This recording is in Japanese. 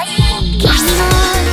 い。君の